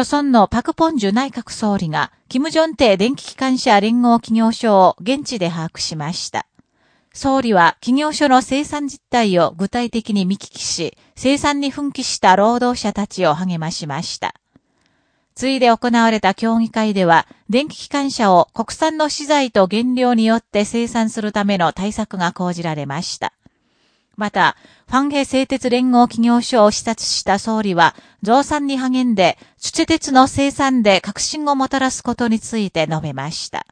著村のパクポンジュ内閣総理が、キム・ジョンテ電気機関車連合企業所を現地で把握しました。総理は企業所の生産実態を具体的に見聞きし、生産に奮起した労働者たちを励ましました。ついで行われた協議会では、電気機関車を国産の資材と原料によって生産するための対策が講じられました。また、ファンヘ製鉄連合企業所を視察した総理は、増産に励んで、土鉄の生産で革新をもたらすことについて述べました。